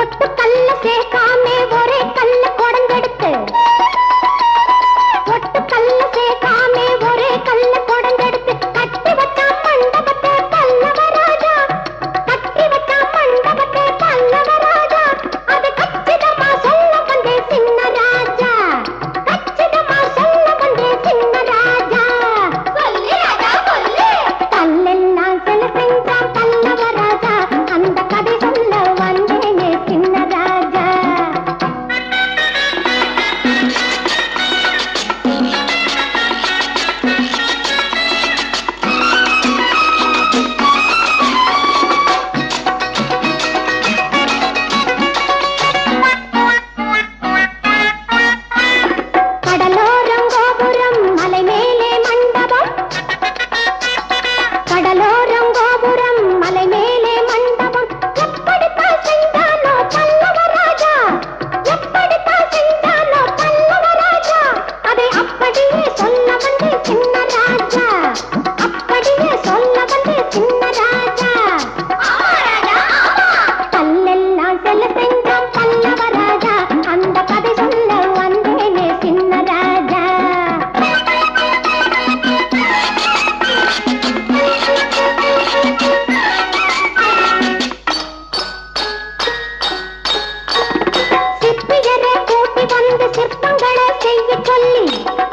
ఒట్టు కళ్ళ సేట चल